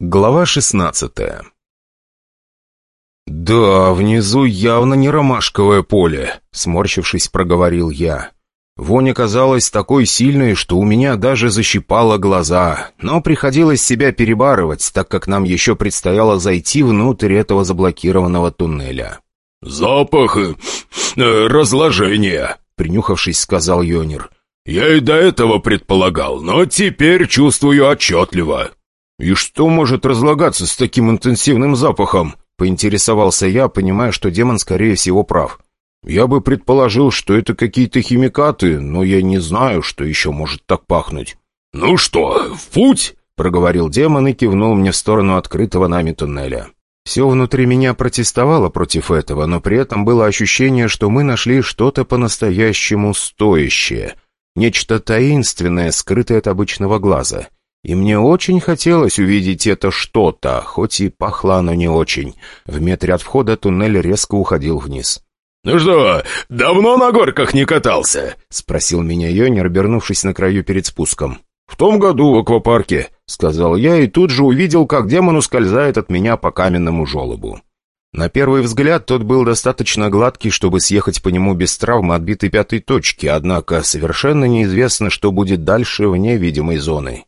Глава шестнадцатая «Да, внизу явно не ромашковое поле», — сморщившись, проговорил я. Вонь оказалась такой сильной, что у меня даже защипало глаза, но приходилось себя перебарывать, так как нам еще предстояло зайти внутрь этого заблокированного туннеля. «Запах... Э, разложения», — принюхавшись, сказал Йонер. «Я и до этого предполагал, но теперь чувствую отчетливо». «И что может разлагаться с таким интенсивным запахом?» — поинтересовался я, понимая, что демон, скорее всего, прав. «Я бы предположил, что это какие-то химикаты, но я не знаю, что еще может так пахнуть». «Ну что, в путь?» — проговорил демон и кивнул мне в сторону открытого нами туннеля. Все внутри меня протестовало против этого, но при этом было ощущение, что мы нашли что-то по-настоящему стоящее. Нечто таинственное, скрытое от обычного глаза. И мне очень хотелось увидеть это что-то, хоть и пахло оно не очень. В метре от входа туннель резко уходил вниз. «Ну что, давно на горках не катался?» — спросил меня Йонер, обернувшись на краю перед спуском. «В том году в аквапарке», — сказал я, и тут же увидел, как демон ускользает от меня по каменному желобу. На первый взгляд тот был достаточно гладкий, чтобы съехать по нему без травмы отбитой пятой точки, однако совершенно неизвестно, что будет дальше вне видимой зоны.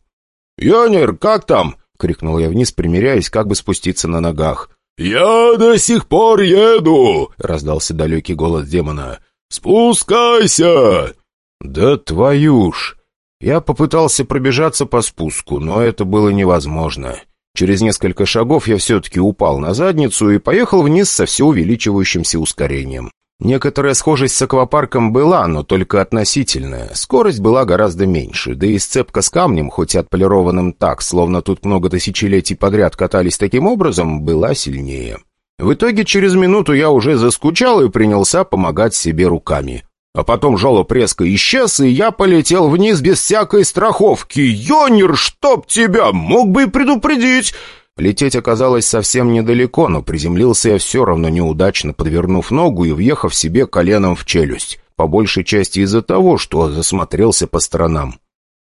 «Йонер, как там?» — крикнул я вниз, примеряясь, как бы спуститься на ногах. «Я до сих пор еду!» — раздался далекий голос демона. «Спускайся!» «Да твою ж!» Я попытался пробежаться по спуску, но это было невозможно. Через несколько шагов я все-таки упал на задницу и поехал вниз со все увеличивающимся ускорением. Некоторая схожесть с аквапарком была, но только относительная. Скорость была гораздо меньше, да и сцепка с камнем, хоть и отполированным так, словно тут много тысячелетий подряд катались таким образом, была сильнее. В итоге через минуту я уже заскучал и принялся помогать себе руками. А потом жолоб резко исчез, и я полетел вниз без всякой страховки. «Йонер, чтоб тебя! Мог бы и предупредить!» Лететь оказалось совсем недалеко, но приземлился я все равно неудачно, подвернув ногу и въехав себе коленом в челюсть. По большей части из-за того, что засмотрелся по сторонам.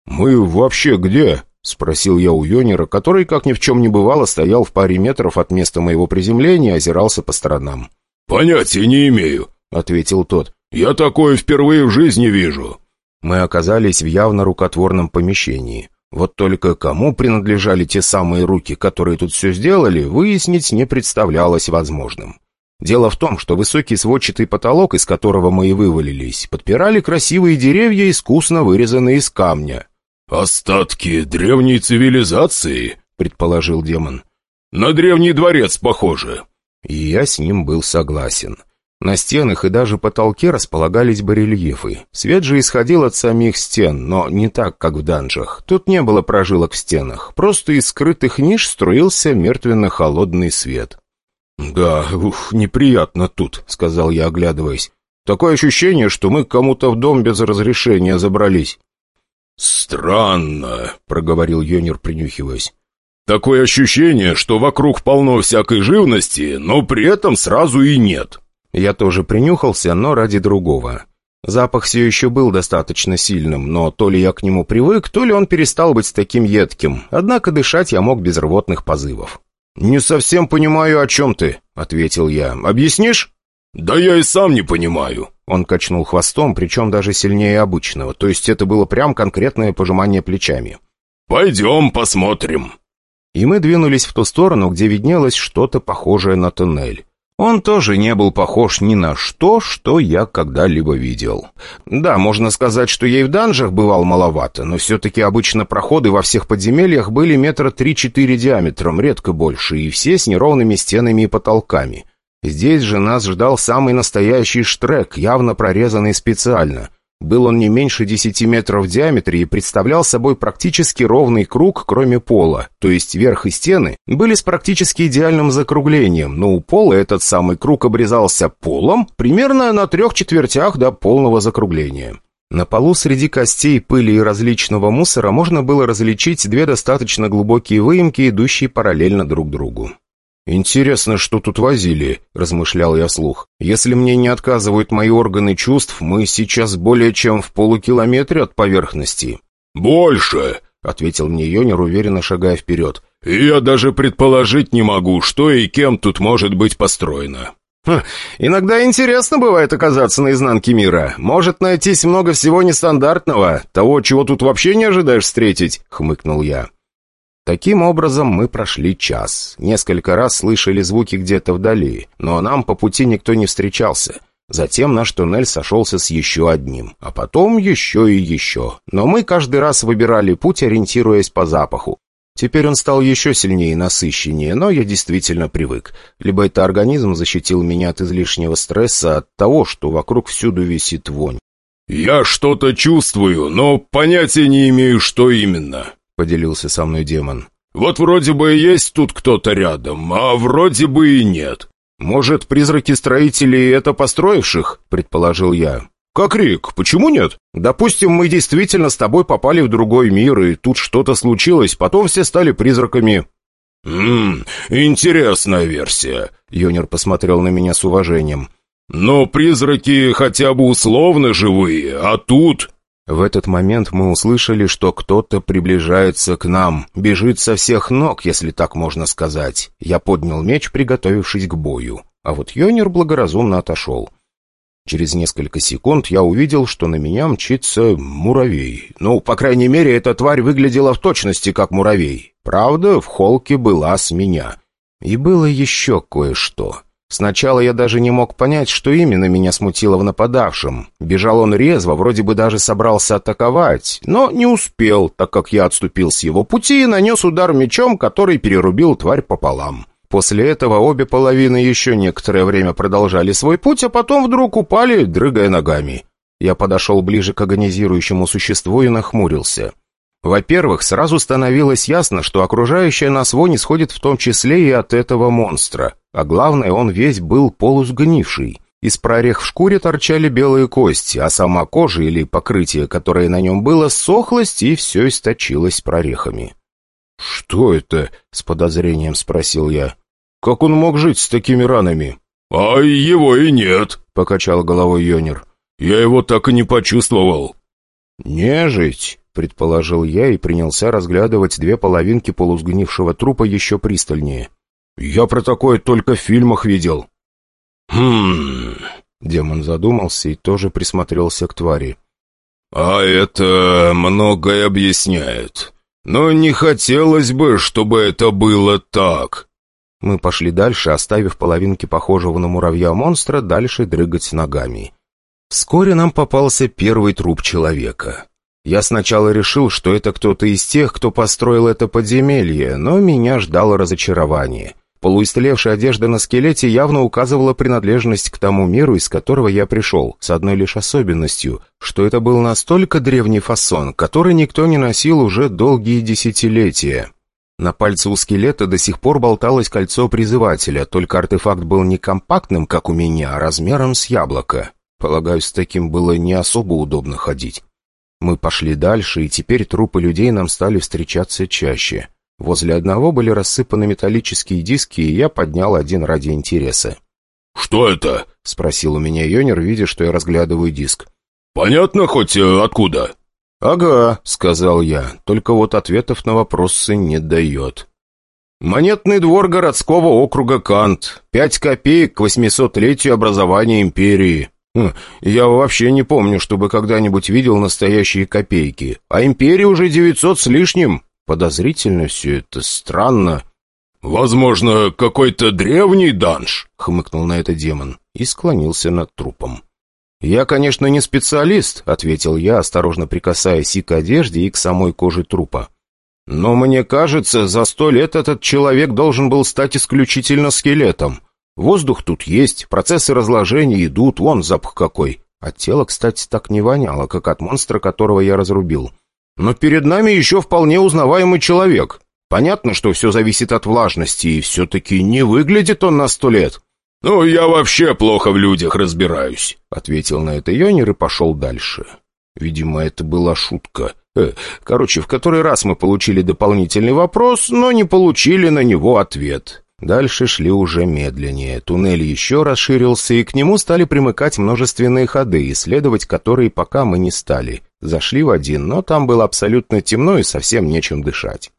«Мы вообще где?» — спросил я у Йонера, который, как ни в чем не бывало, стоял в паре метров от места моего приземления и озирался по сторонам. «Понятия не имею», — ответил тот. «Я такое впервые в жизни вижу». Мы оказались в явно рукотворном помещении. Вот только кому принадлежали те самые руки, которые тут все сделали, выяснить не представлялось возможным. Дело в том, что высокий сводчатый потолок, из которого мы и вывалились, подпирали красивые деревья, искусно вырезанные из камня. «Остатки древней цивилизации», — предположил демон. «На древний дворец похоже». И я с ним был согласен. На стенах и даже потолке располагались барельефы. Свет же исходил от самих стен, но не так, как в данжах. Тут не было прожилок в стенах. Просто из скрытых ниш струился мертвенно-холодный свет. «Да, ух, неприятно тут», — сказал я, оглядываясь. «Такое ощущение, что мы кому-то в дом без разрешения забрались». «Странно», — проговорил Йонер, принюхиваясь. «Такое ощущение, что вокруг полно всякой живности, но при этом сразу и нет». Я тоже принюхался, но ради другого. Запах все еще был достаточно сильным, но то ли я к нему привык, то ли он перестал быть таким едким, однако дышать я мог без рвотных позывов. «Не совсем понимаю, о чем ты», — ответил я. «Объяснишь?» «Да я и сам не понимаю». Он качнул хвостом, причем даже сильнее обычного, то есть это было прям конкретное пожимание плечами. «Пойдем посмотрим». И мы двинулись в ту сторону, где виднелось что-то похожее на туннель. Он тоже не был похож ни на что, что я когда-либо видел. Да, можно сказать, что я и в данжах бывал маловато, но все-таки обычно проходы во всех подземельях были метра три-четыре диаметром, редко больше, и все с неровными стенами и потолками. Здесь же нас ждал самый настоящий штрек, явно прорезанный специально. Был он не меньше 10 метров в диаметре и представлял собой практически ровный круг, кроме пола, то есть верх и стены были с практически идеальным закруглением, но у пола этот самый круг обрезался полом примерно на трех четвертях до полного закругления. На полу среди костей, пыли и различного мусора можно было различить две достаточно глубокие выемки, идущие параллельно друг другу. «Интересно, что тут возили», — размышлял я вслух. «Если мне не отказывают мои органы чувств, мы сейчас более чем в полукилометре от поверхности». «Больше», — ответил мне Йонер, уверенно шагая вперед. и я даже предположить не могу, что и кем тут может быть построено». Хм, «Иногда интересно бывает оказаться на изнанке мира. Может найтись много всего нестандартного, того, чего тут вообще не ожидаешь встретить», — хмыкнул я. Таким образом, мы прошли час. Несколько раз слышали звуки где-то вдали, но нам по пути никто не встречался. Затем наш туннель сошелся с еще одним, а потом еще и еще. Но мы каждый раз выбирали путь, ориентируясь по запаху. Теперь он стал еще сильнее и насыщеннее, но я действительно привык. Либо это организм защитил меня от излишнего стресса, от того, что вокруг всюду висит вонь. «Я что-то чувствую, но понятия не имею, что именно», — поделился со мной демон. «Вот вроде бы есть тут кто-то рядом, а вроде бы и нет». «Может, призраки строителей — это построивших?» — предположил я. «Как Рик, почему нет? Допустим, мы действительно с тобой попали в другой мир, и тут что-то случилось, потом все стали призраками». «Ммм, интересная версия», — Йонер посмотрел на меня с уважением. «Но призраки хотя бы условно живые, а тут...» В этот момент мы услышали, что кто-то приближается к нам, бежит со всех ног, если так можно сказать. Я поднял меч, приготовившись к бою, а вот Йонер благоразумно отошел. Через несколько секунд я увидел, что на меня мчится муравей. Ну, по крайней мере, эта тварь выглядела в точности как муравей. Правда, в холке была с меня. И было еще кое-что. Сначала я даже не мог понять, что именно меня смутило в нападавшем. Бежал он резво, вроде бы даже собрался атаковать, но не успел, так как я отступил с его пути и нанес удар мечом, который перерубил тварь пополам. После этого обе половины еще некоторое время продолжали свой путь, а потом вдруг упали, дрыгая ногами. Я подошел ближе к агонизирующему существу и нахмурился. Во-первых, сразу становилось ясно, что окружающая нас вонь исходит в том числе и от этого монстра. А главное, он весь был полусгнивший. Из прорех в шкуре торчали белые кости, а сама кожа или покрытие, которое на нем было, сохлось и все источилось прорехами. «Что это?» — с подозрением спросил я. «Как он мог жить с такими ранами?» «А его и нет», — покачал головой Йонер. «Я его так и не почувствовал». «Нежить», — предположил я и принялся разглядывать две половинки полусгнившего трупа еще пристальнее. «Я про такое только в фильмах видел». «Хм...» Демон задумался и тоже присмотрелся к твари. «А это многое объясняет. Но не хотелось бы, чтобы это было так». Мы пошли дальше, оставив половинки похожего на муравья монстра дальше дрыгать ногами. Вскоре нам попался первый труп человека. Я сначала решил, что это кто-то из тех, кто построил это подземелье, но меня ждало разочарование. Полуистлевшая одежда на скелете явно указывала принадлежность к тому миру, из которого я пришел, с одной лишь особенностью, что это был настолько древний фасон, который никто не носил уже долгие десятилетия. На пальце у скелета до сих пор болталось кольцо призывателя, только артефакт был не компактным, как у меня, а размером с яблоко. Полагаю, с таким было не особо удобно ходить. Мы пошли дальше, и теперь трупы людей нам стали встречаться чаще. Возле одного были рассыпаны металлические диски, и я поднял один ради интереса. «Что это?» — спросил у меня Йонер, видя, что я разглядываю диск. «Понятно хоть э, откуда?» «Ага», — сказал я, только вот ответов на вопросы не дает. «Монетный двор городского округа Кант. Пять копеек к восьмисотлетию образования империи. Хм, я вообще не помню, чтобы когда-нибудь видел настоящие копейки. А империи уже девятьсот с лишним. Подозрительно все это, странно». «Возможно, какой-то древний данж?» — хмыкнул на это демон и склонился над трупом. «Я, конечно, не специалист», — ответил я, осторожно прикасаясь и к одежде, и к самой коже трупа. «Но мне кажется, за сто лет этот человек должен был стать исключительно скелетом. Воздух тут есть, процессы разложения идут, вон запах какой. От тела, кстати, так не воняло, как от монстра, которого я разрубил. Но перед нами еще вполне узнаваемый человек. Понятно, что все зависит от влажности, и все-таки не выглядит он на сто лет». «Ну, я вообще плохо в людях разбираюсь», — ответил на это Йонер и пошел дальше. Видимо, это была шутка. Э, короче, в который раз мы получили дополнительный вопрос, но не получили на него ответ. Дальше шли уже медленнее. Туннель еще расширился, и к нему стали примыкать множественные ходы, исследовать которые пока мы не стали. Зашли в один, но там было абсолютно темно и совсем нечем дышать.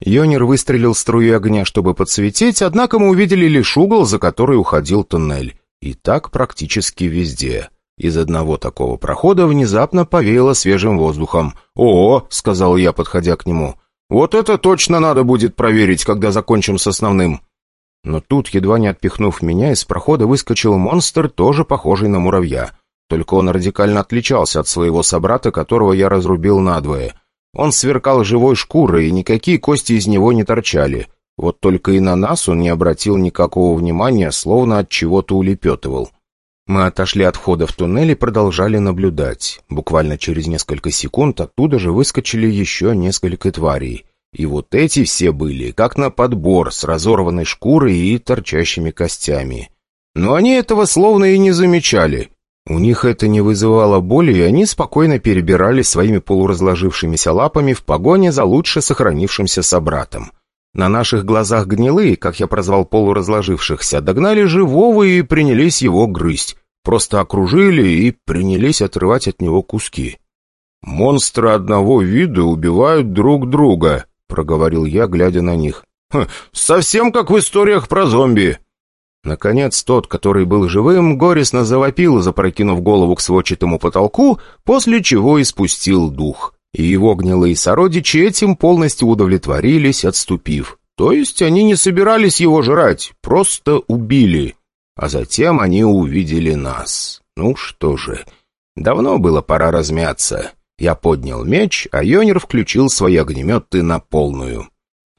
Йонер выстрелил струю огня, чтобы подсветить, однако мы увидели лишь угол, за который уходил туннель. И так практически везде. Из одного такого прохода внезапно повеяло свежим воздухом. «О!» — сказал я, подходя к нему. «Вот это точно надо будет проверить, когда закончим с основным». Но тут, едва не отпихнув меня, из прохода выскочил монстр, тоже похожий на муравья. Только он радикально отличался от своего собрата, которого я разрубил надвое. Он сверкал живой шкурой, и никакие кости из него не торчали. Вот только и на нас он не обратил никакого внимания, словно от чего-то улепетывал. Мы отошли от входа в туннель и продолжали наблюдать. Буквально через несколько секунд оттуда же выскочили еще несколько тварей. И вот эти все были, как на подбор, с разорванной шкурой и торчащими костями. Но они этого словно и не замечали. У них это не вызывало боли, и они спокойно перебирали своими полуразложившимися лапами в погоне за лучше сохранившимся собратом. На наших глазах гнилые, как я прозвал полуразложившихся, догнали живого и принялись его грызть. Просто окружили и принялись отрывать от него куски. «Монстры одного вида убивают друг друга», — проговорил я, глядя на них. «Хм, «Совсем как в историях про зомби». Наконец, тот, который был живым, горестно завопил, запрокинув голову к сводчатому потолку, после чего испустил дух. И его гнилые сородичи этим полностью удовлетворились, отступив. То есть они не собирались его жрать, просто убили. А затем они увидели нас. Ну что же, давно было пора размяться. Я поднял меч, а Йонер включил свои огнеметы на полную.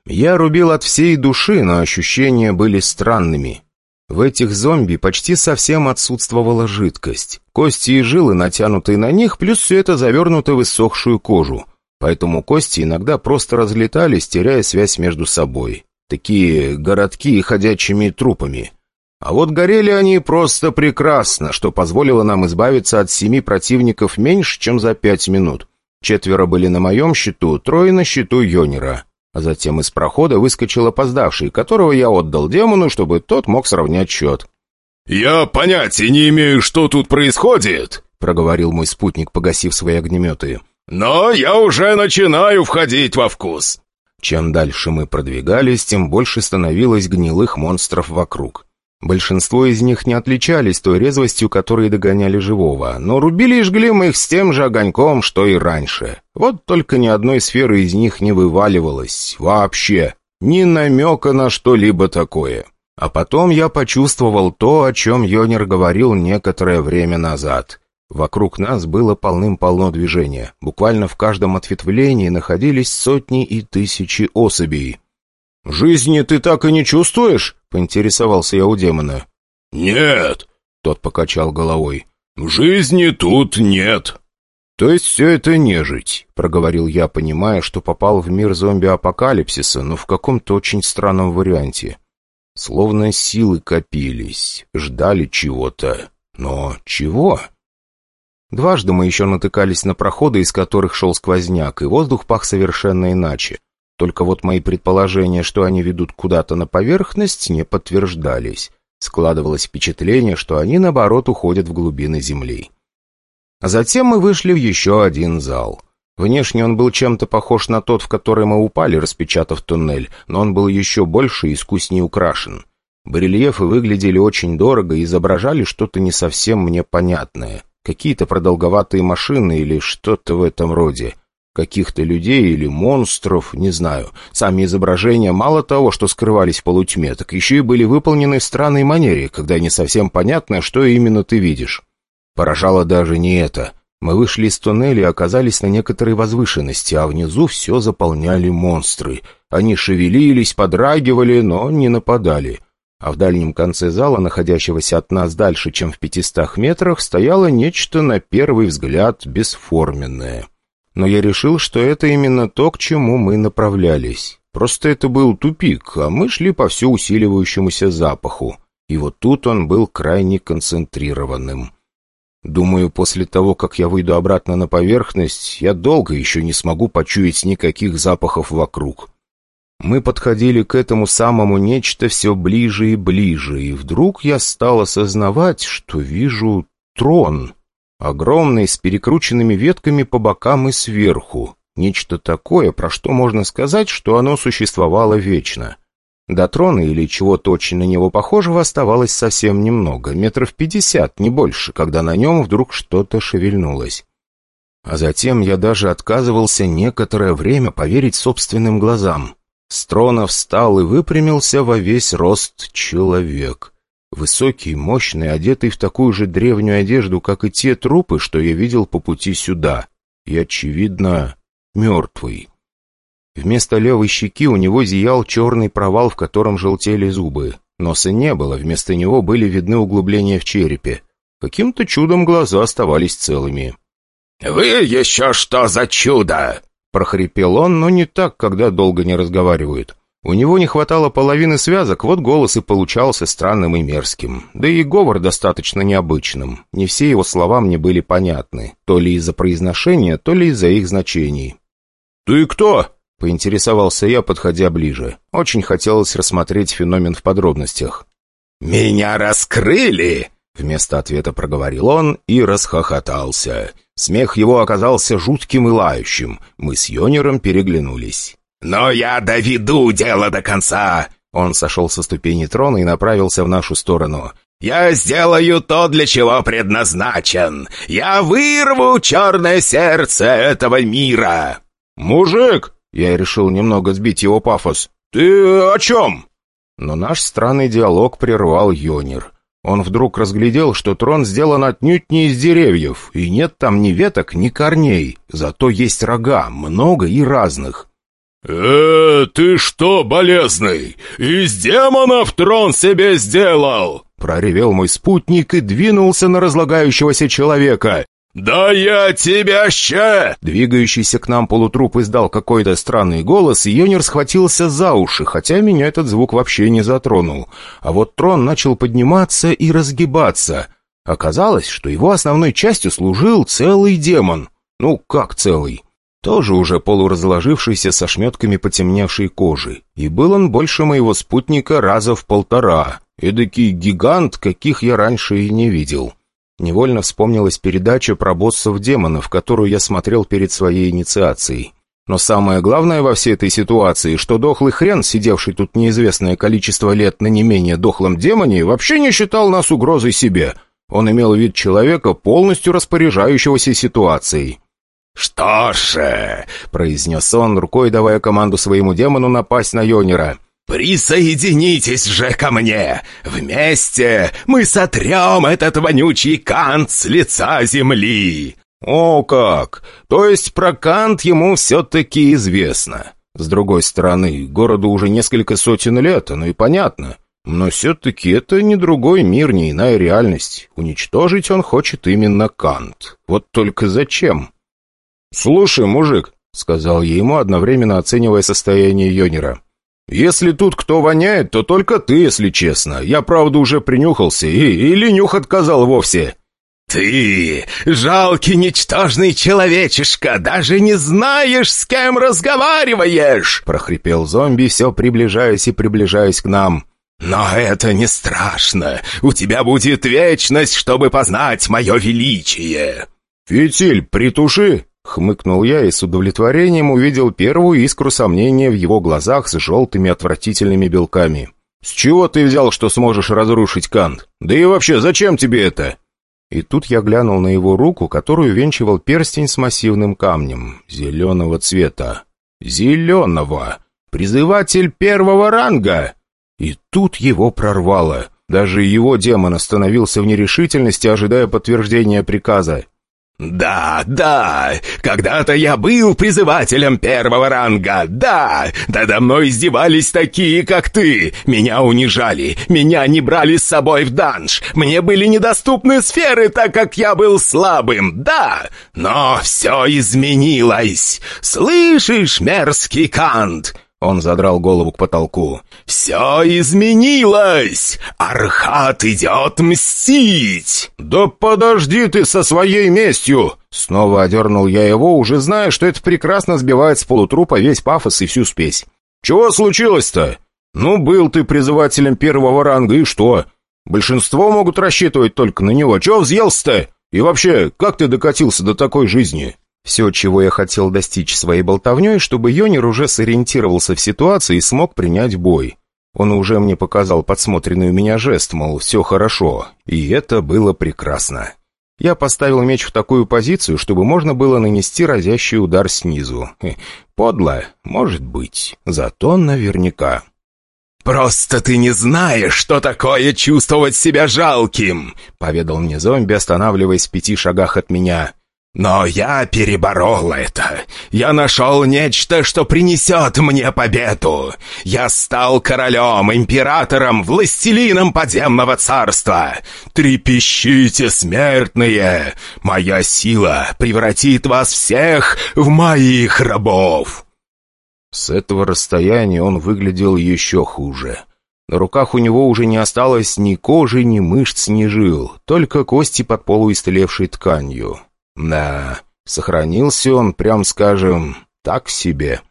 Я рубил от всей души, но ощущения были странными. В этих зомби почти совсем отсутствовала жидкость. Кости и жилы, натянутые на них, плюс все это завернуто в иссохшую кожу. Поэтому кости иногда просто разлетались, теряя связь между собой. Такие городки ходячими трупами. А вот горели они просто прекрасно, что позволило нам избавиться от семи противников меньше, чем за пять минут. Четверо были на моем счету, трое на счету Йонера. А затем из прохода выскочил опоздавший, которого я отдал демону, чтобы тот мог сравнять счет. «Я понятия не имею, что тут происходит», — проговорил мой спутник, погасив свои огнеметы. «Но я уже начинаю входить во вкус». Чем дальше мы продвигались, тем больше становилось гнилых монстров вокруг. Большинство из них не отличались той резвостью, которой догоняли живого, но рубили и жгли мы их с тем же огоньком, что и раньше. Вот только ни одной сферы из них не вываливалось. Вообще. Ни намека на что-либо такое. А потом я почувствовал то, о чем Йонер говорил некоторое время назад. Вокруг нас было полным-полно движения. Буквально в каждом ответвлении находились сотни и тысячи особей. «Жизни ты так и не чувствуешь?» — поинтересовался я у демона. «Нет», — тот покачал головой. «Жизни тут нет». «То есть все это нежить», — проговорил я, понимая, что попал в мир зомби-апокалипсиса, но в каком-то очень странном варианте. Словно силы копились, ждали чего-то. Но чего? Дважды мы еще натыкались на проходы, из которых шел сквозняк, и воздух пах совершенно иначе. Только вот мои предположения, что они ведут куда-то на поверхность, не подтверждались. Складывалось впечатление, что они, наоборот, уходят в глубины земли. А затем мы вышли в еще один зал. Внешне он был чем-то похож на тот, в который мы упали, распечатав туннель, но он был еще больше и искуснее украшен. Барельефы выглядели очень дорого и изображали что-то не совсем мне понятное. Какие-то продолговатые машины или что-то в этом роде каких-то людей или монстров, не знаю. Сами изображения мало того, что скрывались в полутьме, так еще и были выполнены в странной манере, когда не совсем понятно, что именно ты видишь. Поражало даже не это. Мы вышли из туннеля и оказались на некоторой возвышенности, а внизу все заполняли монстры. Они шевелились, подрагивали, но не нападали. А в дальнем конце зала, находящегося от нас дальше, чем в пятистах метрах, стояло нечто, на первый взгляд, бесформенное но я решил, что это именно то, к чему мы направлялись. Просто это был тупик, а мы шли по все усиливающемуся запаху. И вот тут он был крайне концентрированным. Думаю, после того, как я выйду обратно на поверхность, я долго еще не смогу почуять никаких запахов вокруг. Мы подходили к этому самому нечто все ближе и ближе, и вдруг я стал осознавать, что вижу трон. Огромный, с перекрученными ветками по бокам и сверху. Нечто такое, про что можно сказать, что оно существовало вечно. До трона или чего-то очень на него похожего оставалось совсем немного, метров пятьдесят, не больше, когда на нем вдруг что-то шевельнулось. А затем я даже отказывался некоторое время поверить собственным глазам. С трона встал и выпрямился во весь рост человек. Высокий, мощный, одетый в такую же древнюю одежду, как и те трупы, что я видел по пути сюда. И, очевидно, мертвый. Вместо левой щеки у него зиял черный провал, в котором желтели зубы. Носа не было, вместо него были видны углубления в черепе. Каким-то чудом глаза оставались целыми. «Вы еще что за чудо?» — прохрипел он, но не так, когда долго не разговаривают. У него не хватало половины связок, вот голос и получался странным и мерзким. Да и говор достаточно необычным. Не все его слова мне были понятны, то ли из-за произношения, то ли из-за их значений. «Ты кто?» — поинтересовался я, подходя ближе. Очень хотелось рассмотреть феномен в подробностях. «Меня раскрыли!» — вместо ответа проговорил он и расхохотался. Смех его оказался жутким и лающим. Мы с Йонером переглянулись. «Но я доведу дело до конца!» Он сошел со ступени трона и направился в нашу сторону. «Я сделаю то, для чего предназначен! Я вырву черное сердце этого мира!» «Мужик!» Я решил немного сбить его пафос. «Ты о чем?» Но наш странный диалог прервал Йонер. Он вдруг разглядел, что трон сделан отнюдь не из деревьев, и нет там ни веток, ни корней, зато есть рога, много и разных. «Э, ты что, болезный, из демонов трон себе сделал?» Проревел мой спутник и двинулся на разлагающегося человека. «Да я тебя ща!» Двигающийся к нам полутруп издал какой-то странный голос, и Йонер схватился за уши, хотя меня этот звук вообще не затронул. А вот трон начал подниматься и разгибаться. Оказалось, что его основной частью служил целый демон. Ну, как целый? Тоже уже полуразложившийся со шметками потемневшей кожи. И был он больше моего спутника раза в полтора. Эдакий гигант, каких я раньше и не видел. Невольно вспомнилась передача про боссов-демонов, которую я смотрел перед своей инициацией. Но самое главное во всей этой ситуации, что дохлый хрен, сидевший тут неизвестное количество лет на не менее дохлом демоне, вообще не считал нас угрозой себе. Он имел вид человека, полностью распоряжающегося ситуацией. «Что ж», — произнес он, рукой давая команду своему демону напасть на Йонера, «Присоединитесь же ко мне! Вместе мы сотрем этот вонючий кант с лица земли!» «О как! То есть про кант ему все-таки известно. С другой стороны, городу уже несколько сотен лет, оно и понятно. Но все-таки это не другой мир, не иная реальность. Уничтожить он хочет именно кант. Вот только зачем?» «Слушай, мужик», — сказал я ему, одновременно оценивая состояние Йонера, — «Если тут кто воняет, то только ты, если честно. Я, правда, уже принюхался, и, или нюх отказал вовсе». «Ты, жалкий ничтожный человечишка, даже не знаешь, с кем разговариваешь!» прохрипел зомби, все приближаясь и приближаясь к нам. «Но это не страшно. У тебя будет вечность, чтобы познать мое величие!» «Фитиль, притуши!» Хмыкнул я и с удовлетворением увидел первую искру сомнения в его глазах с желтыми отвратительными белками. «С чего ты взял, что сможешь разрушить Кант? Да и вообще, зачем тебе это?» И тут я глянул на его руку, которую венчивал перстень с массивным камнем, зеленого цвета. «Зеленого! Призыватель первого ранга!» И тут его прорвало. Даже его демон остановился в нерешительности, ожидая подтверждения приказа. «Да, да, когда-то я был призывателем первого ранга, да! Надо мной издевались такие, как ты! Меня унижали, меня не брали с собой в данж, мне были недоступны сферы, так как я был слабым, да! Но все изменилось! Слышишь, мерзкий кант?» Он задрал голову к потолку. «Все изменилось! Архат идет мстить!» «Да подожди ты со своей местью!» Снова одернул я его, уже зная, что это прекрасно сбивает с полутрупа весь пафос и всю спесь. «Чего случилось-то? Ну, был ты призывателем первого ранга, и что? Большинство могут рассчитывать только на него. Чего взъелся-то? И вообще, как ты докатился до такой жизни?» Все, чего я хотел достичь своей болтовней, чтобы Йонер уже сориентировался в ситуации и смог принять бой. Он уже мне показал подсмотренный у меня жест, мол, все хорошо, и это было прекрасно. Я поставил меч в такую позицию, чтобы можно было нанести разящий удар снизу. Подло, может быть, зато наверняка. «Просто ты не знаешь, что такое чувствовать себя жалким!» — поведал мне зомби, останавливаясь в пяти шагах от меня. Но я переборол это. Я нашел нечто, что принесет мне победу. Я стал королем, императором, властелином подземного царства. Трепещите, смертные! Моя сила превратит вас всех в моих рабов!» С этого расстояния он выглядел еще хуже. На руках у него уже не осталось ни кожи, ни мышц, ни жил, только кости под полуистлевшей тканью. Да, сохранился он, прям скажем, так себе.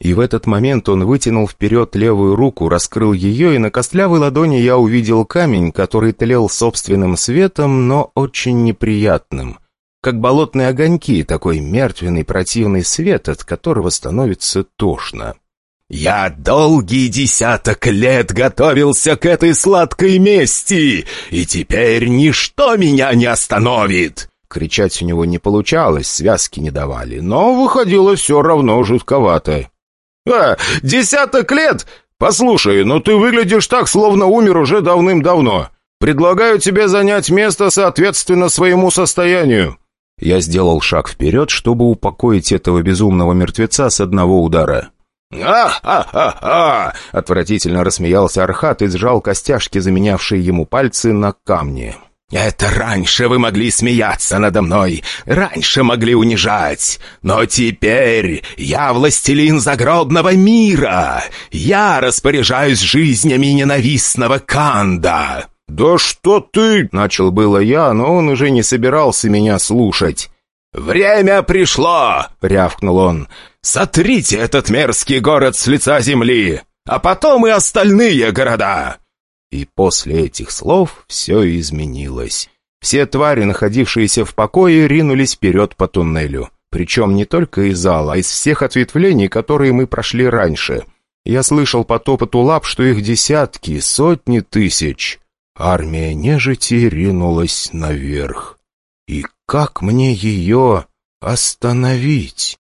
И в этот момент он вытянул вперед левую руку, раскрыл ее, и на костлявой ладони я увидел камень, который тлел собственным светом, но очень неприятным. Как болотные огоньки, такой мертвенный противный свет, от которого становится тошно. «Я долгий десяток лет готовился к этой сладкой мести, и теперь ничто меня не остановит!» Кричать у него не получалось, связки не давали, но выходило все равно жутковато. «А, десяток лет? Послушай, ну ты выглядишь так, словно умер уже давным-давно. Предлагаю тебе занять место соответственно своему состоянию». Я сделал шаг вперед, чтобы упокоить этого безумного мертвеца с одного удара. «А-ха-ха-ха!» — отвратительно рассмеялся Архат и сжал костяшки, заменявшие ему пальцы, на камни. «Это раньше вы могли смеяться надо мной, раньше могли унижать, но теперь я властелин загробного мира, я распоряжаюсь жизнями ненавистного Канда». «Да что ты!» — начал было я, но он уже не собирался меня слушать. «Время пришло!» — рявкнул он. «Сотрите этот мерзкий город с лица земли, а потом и остальные города!» И после этих слов все изменилось. Все твари, находившиеся в покое, ринулись вперед по туннелю. Причем не только из зала, а из всех ответвлений, которые мы прошли раньше. Я слышал по топоту лап, что их десятки, сотни тысяч. Армия нежити ринулась наверх. И как мне ее остановить?